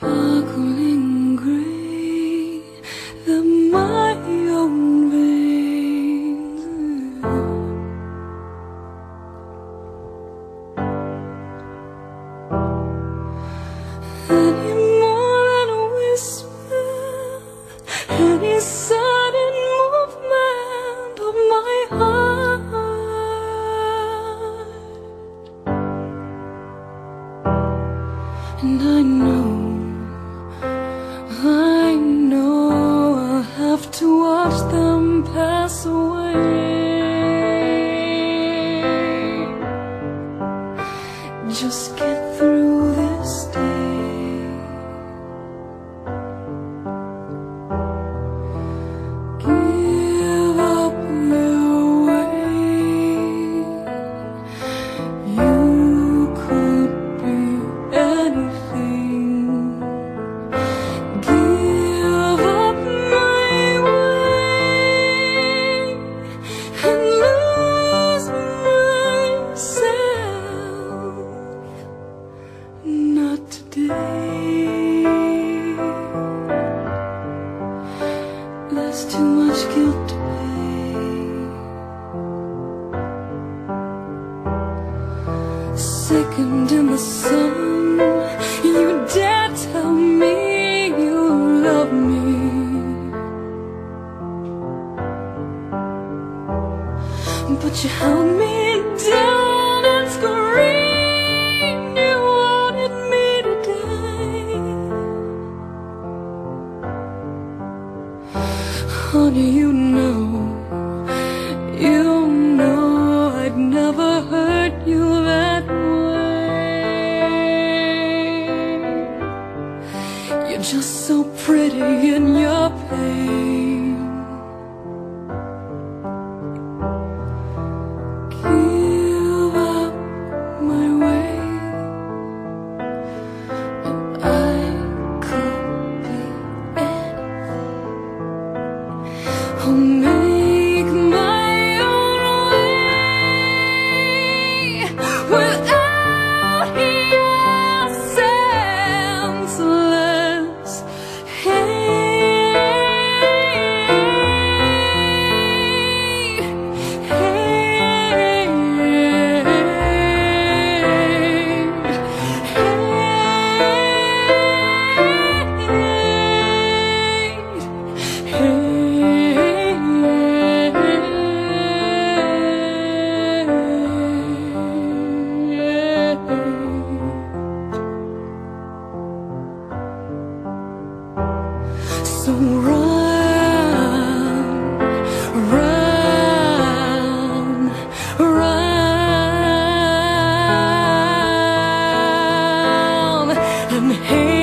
sparkling gray, the my own veins. Any more than a whisper, any sudden movement of my heart. And I know, Just guilt to pay. In the sun, you dare tell me you love me. But you held me. honey, you know, you know I'd never hurt you that way. You're just so pretty in your. 红灯。hey